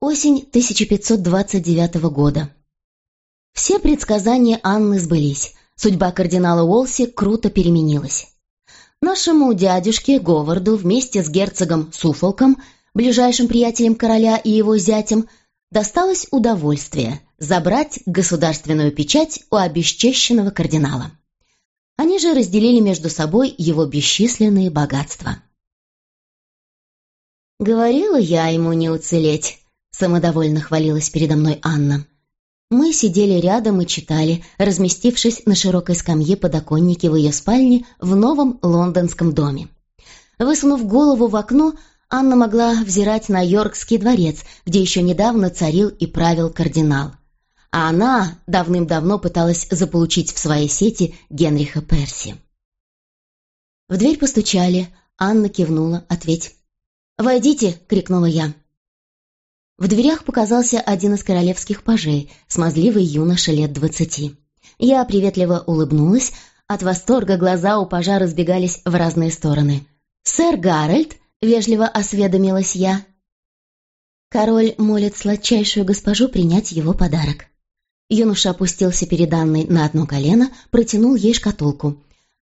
Осень 1529 года. Все предсказания Анны сбылись. Судьба кардинала Уолси круто переменилась. Нашему дядюшке Говарду вместе с герцогом Суфолком, ближайшим приятелем короля и его зятем, досталось удовольствие забрать государственную печать у обесчещенного кардинала. Они же разделили между собой его бесчисленные богатства. «Говорила я ему не уцелеть», — самодовольно хвалилась передо мной Анна. Мы сидели рядом и читали, разместившись на широкой скамье подоконнике в ее спальне в новом лондонском доме. Высунув голову в окно, Анна могла взирать на Йоркский дворец, где еще недавно царил и правил кардинал. А она давным-давно пыталась заполучить в своей сети Генриха Перси. В дверь постучали, Анна кивнула, ответь. «Войдите!» — крикнула я. В дверях показался один из королевских пажей, смазливый юноша лет двадцати. Я приветливо улыбнулась, от восторга глаза у пажа разбегались в разные стороны. «Сэр Гарольд!» — вежливо осведомилась я. Король молит сладчайшую госпожу принять его подарок. Юноша опустился перед Анной на одно колено, протянул ей шкатулку.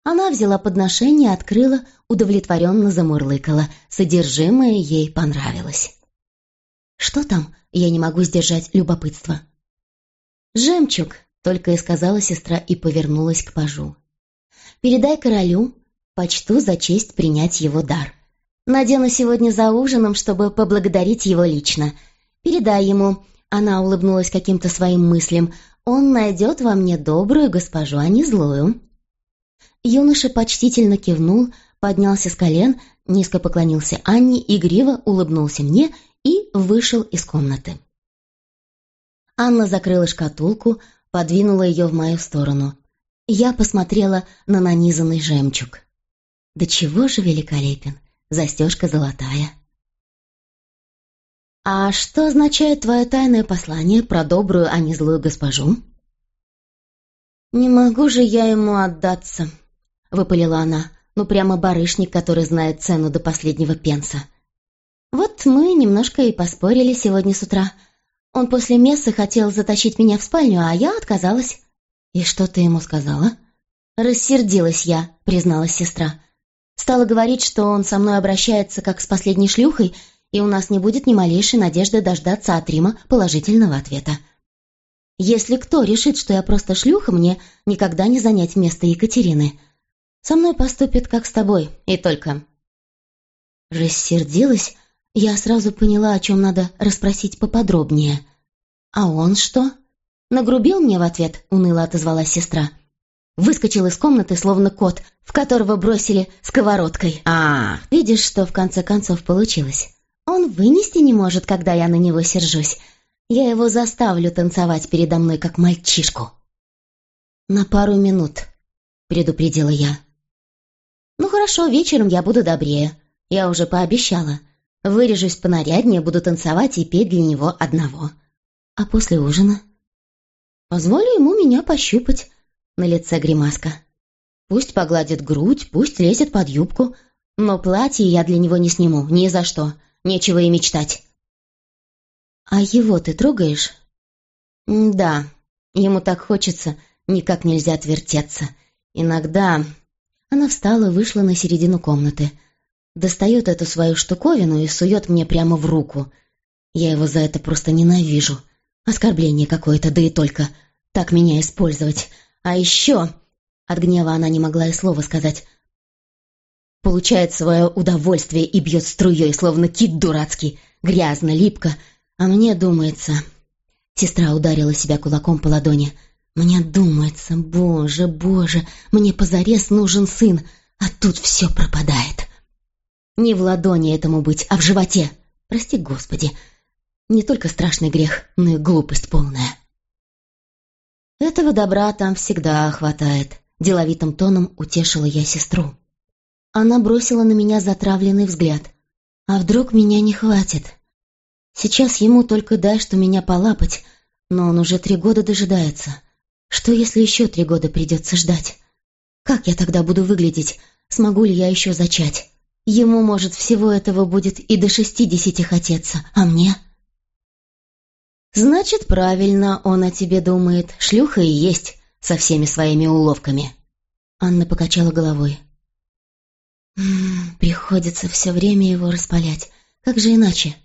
Она взяла подношение, открыла, удовлетворенно замурлыкала. Содержимое ей понравилось. «Что там?» Я не могу сдержать любопытство. «Жемчуг», — только и сказала сестра и повернулась к пажу. «Передай королю, почту за честь принять его дар. Надену сегодня за ужином, чтобы поблагодарить его лично. Передай ему...» Она улыбнулась каким-то своим мыслям. «Он найдет во мне добрую госпожу, а не злую». Юноша почтительно кивнул, поднялся с колен, низко поклонился Анне, игриво улыбнулся мне и вышел из комнаты. Анна закрыла шкатулку, подвинула ее в мою сторону. Я посмотрела на нанизанный жемчуг. Да чего же великолепен, застежка золотая. «А что означает твое тайное послание про добрую, а не злую госпожу?» «Не могу же я ему отдаться», — выпалила она. «Ну, прямо барышник, который знает цену до последнего пенса. Вот мы немножко и поспорили сегодня с утра. Он после мессы хотел затащить меня в спальню, а я отказалась». «И что ты ему сказала?» «Рассердилась я», — призналась сестра. Стала говорить, что он со мной обращается как с последней шлюхой, и у нас не будет ни малейшей надежды дождаться от Рима положительного ответа. Если кто решит, что я просто шлюха, мне никогда не занять место Екатерины. Со мной поступит, как с тобой, и только». Рассердилась, я сразу поняла, о чем надо расспросить поподробнее. «А он что?» «Нагрубил мне в ответ», — уныло отозвалась сестра. Выскочил из комнаты, словно кот, в которого бросили сковородкой. «А, видишь, что в конце концов получилось? Он вынести не может, когда я на него сержусь. Я его заставлю танцевать передо мной, как мальчишку». «На пару минут», — предупредила я. «Ну хорошо, вечером я буду добрее. Я уже пообещала. Вырежусь понаряднее, буду танцевать и петь для него одного. А после ужина?» «Позволю ему меня пощупать». На лице гримаска. «Пусть погладит грудь, пусть лезет под юбку, но платье я для него не сниму, ни за что. Нечего и мечтать». «А его ты трогаешь?» «Да, ему так хочется, никак нельзя отвертеться. Иногда она встала, вышла на середину комнаты. Достает эту свою штуковину и сует мне прямо в руку. Я его за это просто ненавижу. Оскорбление какое-то, да и только. Так меня использовать. А еще... От гнева она не могла и слова сказать. Получает свое удовольствие и бьет струей, словно кит дурацкий. Грязно, липко. А мне думается... Сестра ударила себя кулаком по ладони. Мне думается, боже, боже, мне позарез нужен сын, а тут все пропадает. Не в ладони этому быть, а в животе. Прости, Господи. Не только страшный грех, но и глупость полная. Этого добра там всегда хватает. Деловитым тоном утешила я сестру. Она бросила на меня затравленный взгляд. А вдруг меня не хватит? Сейчас ему только дай, что меня полапать, но он уже три года дожидается. Что, если еще три года придется ждать? Как я тогда буду выглядеть? Смогу ли я еще зачать? Ему, может, всего этого будет и до шестидесяти хотеться, а мне? «Значит, правильно он о тебе думает. Шлюха и есть со всеми своими уловками». Анна покачала головой. «М -м, «Приходится все время его распалять. Как же иначе?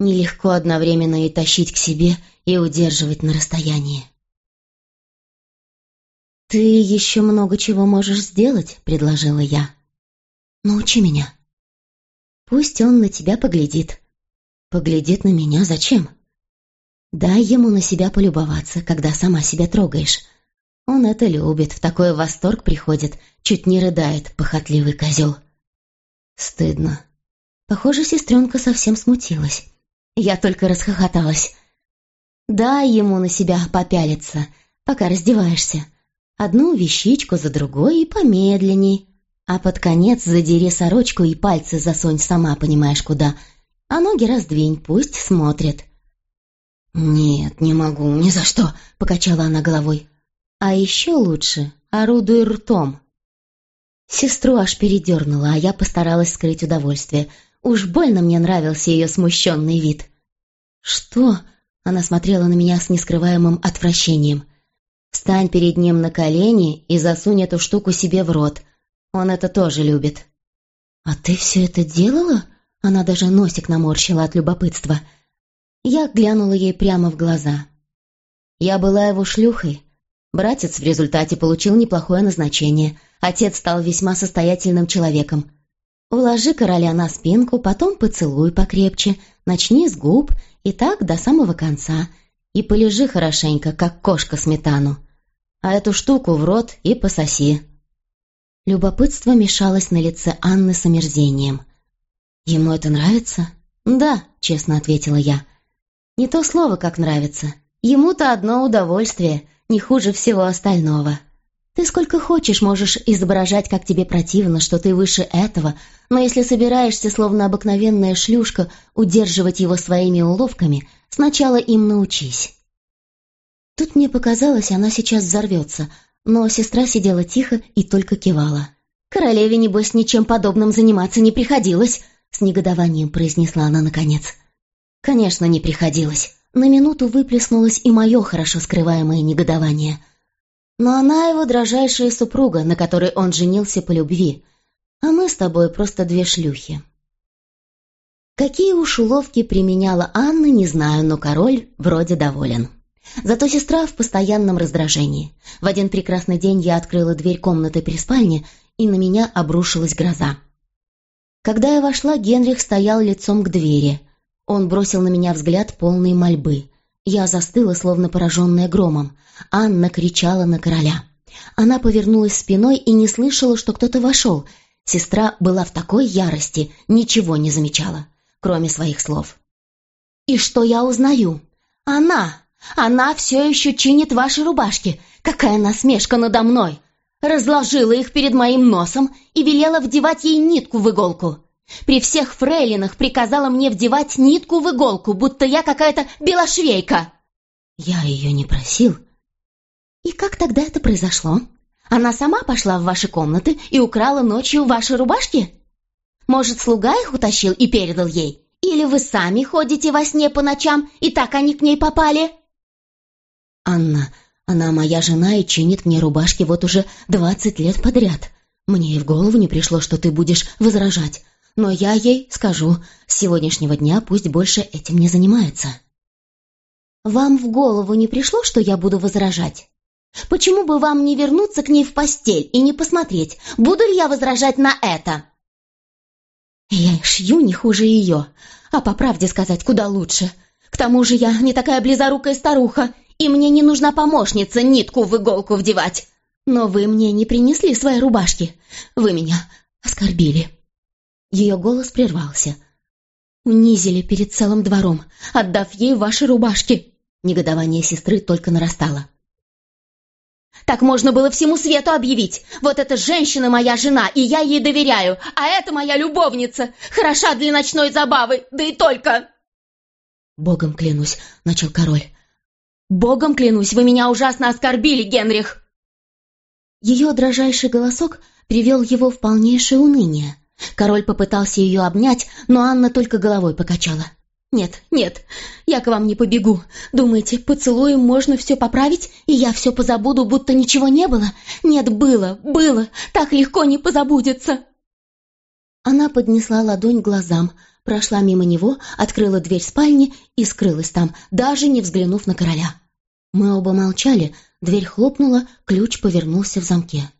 Нелегко одновременно и тащить к себе, и удерживать на расстоянии». «Ты еще много чего можешь сделать», — предложила я. «Научи меня». «Пусть он на тебя поглядит». «Поглядит на меня зачем?» Дай ему на себя полюбоваться, когда сама себя трогаешь. Он это любит, в такой восторг приходит, чуть не рыдает, похотливый козел. Стыдно. Похоже, сестренка совсем смутилась. Я только расхохоталась. Дай ему на себя попялиться, пока раздеваешься. Одну вещичку за другой и помедленней. А под конец задери сорочку и пальцы засунь сама понимаешь куда. А ноги раздвинь, пусть смотрит. «Нет, не могу, ни за что», — покачала она головой. «А еще лучше, орудуй ртом». Сестру аж передернула, а я постаралась скрыть удовольствие. Уж больно мне нравился ее смущенный вид. «Что?» — она смотрела на меня с нескрываемым отвращением. «Встань перед ним на колени и засунь эту штуку себе в рот. Он это тоже любит». «А ты все это делала?» Она даже носик наморщила от любопытства — я глянула ей прямо в глаза. Я была его шлюхой. Братец в результате получил неплохое назначение. Отец стал весьма состоятельным человеком. Уложи короля на спинку, потом поцелуй покрепче, начни с губ и так до самого конца. И полежи хорошенько, как кошка сметану. А эту штуку в рот и пососи. Любопытство мешалось на лице Анны с омерзением. «Ему это нравится?» «Да», — честно ответила я. Не то слово, как нравится. Ему-то одно удовольствие, не хуже всего остального. Ты сколько хочешь можешь изображать, как тебе противно, что ты выше этого, но если собираешься, словно обыкновенная шлюшка, удерживать его своими уловками, сначала им научись. Тут мне показалось, она сейчас взорвется, но сестра сидела тихо и только кивала. «Королеве, небось, ничем подобным заниматься не приходилось», — с негодованием произнесла она наконец. Конечно, не приходилось. На минуту выплеснулось и мое хорошо скрываемое негодование. Но она его дрожайшая супруга, на которой он женился по любви. А мы с тобой просто две шлюхи. Какие уж уловки применяла Анна, не знаю, но король вроде доволен. Зато сестра в постоянном раздражении. В один прекрасный день я открыла дверь комнаты при спальне, и на меня обрушилась гроза. Когда я вошла, Генрих стоял лицом к двери — он бросил на меня взгляд полной мольбы. Я застыла, словно пораженная громом. Анна кричала на короля. Она повернулась спиной и не слышала, что кто-то вошел. Сестра была в такой ярости, ничего не замечала, кроме своих слов. «И что я узнаю? Она! Она все еще чинит ваши рубашки! Какая насмешка надо мной! Разложила их перед моим носом и велела вдевать ей нитку в иголку. При всех фрейлинах приказала мне вдевать нитку в иголку, будто я какая-то белошвейка. Я ее не просил. И как тогда это произошло? Она сама пошла в ваши комнаты и украла ночью ваши рубашки? Может, слуга их утащил и передал ей? Или вы сами ходите во сне по ночам, и так они к ней попали?» «Анна, она моя жена и чинит мне рубашки вот уже двадцать лет подряд. Мне и в голову не пришло, что ты будешь возражать но я ей скажу, с сегодняшнего дня пусть больше этим не занимается. Вам в голову не пришло, что я буду возражать? Почему бы вам не вернуться к ней в постель и не посмотреть, буду ли я возражать на это? Я шью не хуже ее, а по правде сказать куда лучше. К тому же я не такая близорукая старуха, и мне не нужна помощница нитку в иголку вдевать. Но вы мне не принесли свои рубашки. Вы меня оскорбили. Ее голос прервался. «Унизили перед целым двором, отдав ей ваши рубашки!» Негодование сестры только нарастало. «Так можно было всему свету объявить! Вот эта женщина моя жена, и я ей доверяю, а это моя любовница! Хороша для ночной забавы, да и только!» «Богом клянусь», — начал король. «Богом клянусь, вы меня ужасно оскорбили, Генрих!» Ее дрожайший голосок привел его в полнейшее уныние. Король попытался ее обнять, но Анна только головой покачала. «Нет, нет, я к вам не побегу. Думаете, поцелуем можно все поправить, и я все позабуду, будто ничего не было? Нет, было, было, так легко не позабудется!» Она поднесла ладонь глазам, прошла мимо него, открыла дверь спальни и скрылась там, даже не взглянув на короля. Мы оба молчали, дверь хлопнула, ключ повернулся в замке.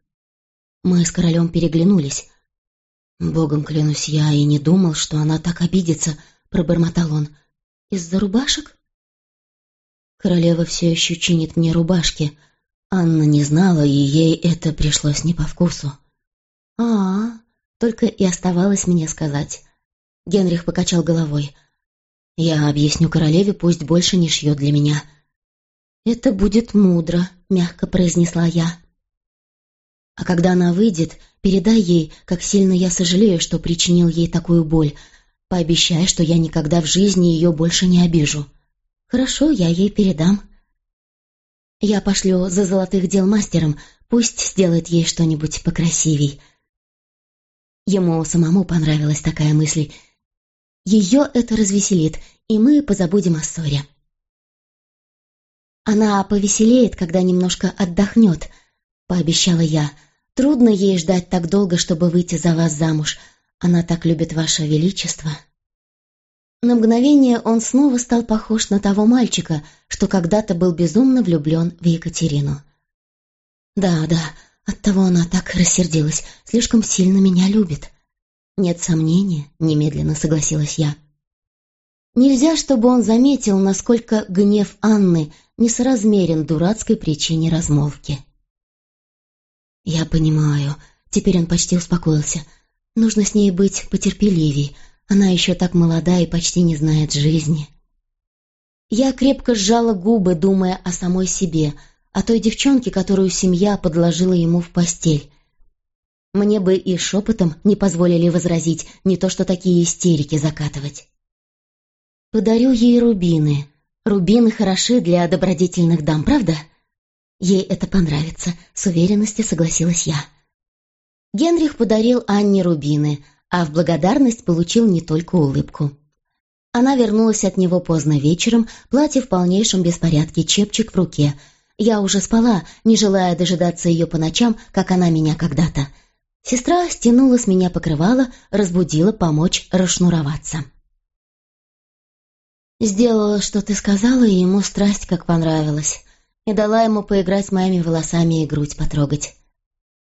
Мы с королем переглянулись. «Богом клянусь, я и не думал, что она так обидится», пробормотал он. «Из-за рубашек?» Королева все еще чинит мне рубашки. Анна не знала, и ей это пришлось не по вкусу. а, -а, -а только и оставалось мне сказать. Генрих покачал головой. «Я объясню королеве, пусть больше не шьет для меня». «Это будет мудро», — мягко произнесла я. «А когда она выйдет, передай ей, как сильно я сожалею, что причинил ей такую боль, Пообещай, что я никогда в жизни ее больше не обижу. Хорошо, я ей передам. Я пошлю за золотых дел мастером, пусть сделает ей что-нибудь покрасивей. Ему самому понравилась такая мысль. Ее это развеселит, и мы позабудем о ссоре. Она повеселеет, когда немножко отдохнет, пообещала я. Трудно ей ждать так долго, чтобы выйти за вас замуж — она так любит ваше величество». На мгновение он снова стал похож на того мальчика, что когда-то был безумно влюблен в Екатерину. «Да, да, оттого она так рассердилась, слишком сильно меня любит». «Нет сомнения», — немедленно согласилась я. Нельзя, чтобы он заметил, насколько гнев Анны несоразмерен дурацкой причине размолвки. «Я понимаю», — теперь он почти успокоился, — Нужно с ней быть потерпеливей. Она еще так молода и почти не знает жизни. Я крепко сжала губы, думая о самой себе, о той девчонке, которую семья подложила ему в постель. Мне бы и шепотом не позволили возразить, не то что такие истерики закатывать. Подарю ей рубины. Рубины хороши для добродетельных дам, правда? Ей это понравится, с уверенностью согласилась я. Генрих подарил Анне рубины, а в благодарность получил не только улыбку. Она вернулась от него поздно вечером, платье в полнейшем беспорядке, чепчик в руке. Я уже спала, не желая дожидаться ее по ночам, как она меня когда-то. Сестра стянула с меня покрывало, разбудила помочь расшнуроваться. Сделала, что ты сказала, и ему страсть как понравилась. И дала ему поиграть моими волосами и грудь потрогать.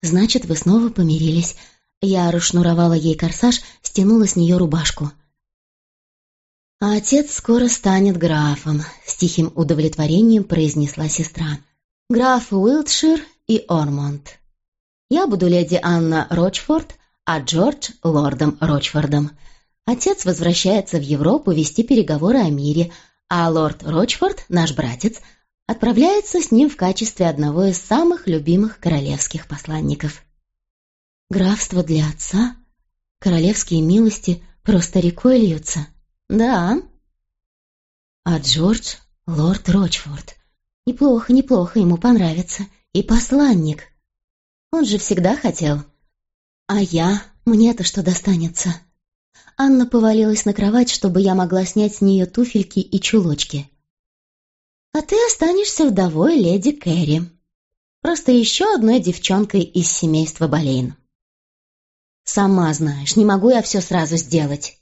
«Значит, вы снова помирились». Я расшнуровала ей корсаж, стянула с нее рубашку. «А отец скоро станет графом», — с тихим удовлетворением произнесла сестра. «Граф Уилтшир и Ормонд. Я буду леди Анна Рочфорд, а Джордж — лордом Рочфордом. Отец возвращается в Европу вести переговоры о мире, а лорд Рочфорд, наш братец, отправляется с ним в качестве одного из самых любимых королевских посланников. Графство для отца? Королевские милости просто рекой льются? Да. А Джордж — лорд Рочфорд. Неплохо, неплохо, ему понравится. И посланник. Он же всегда хотел. А я? Мне-то что достанется? Анна повалилась на кровать, чтобы я могла снять с нее туфельки и чулочки а ты останешься вдовой леди Кэрри. Просто еще одной девчонкой из семейства Болейн. Сама знаешь, не могу я все сразу сделать.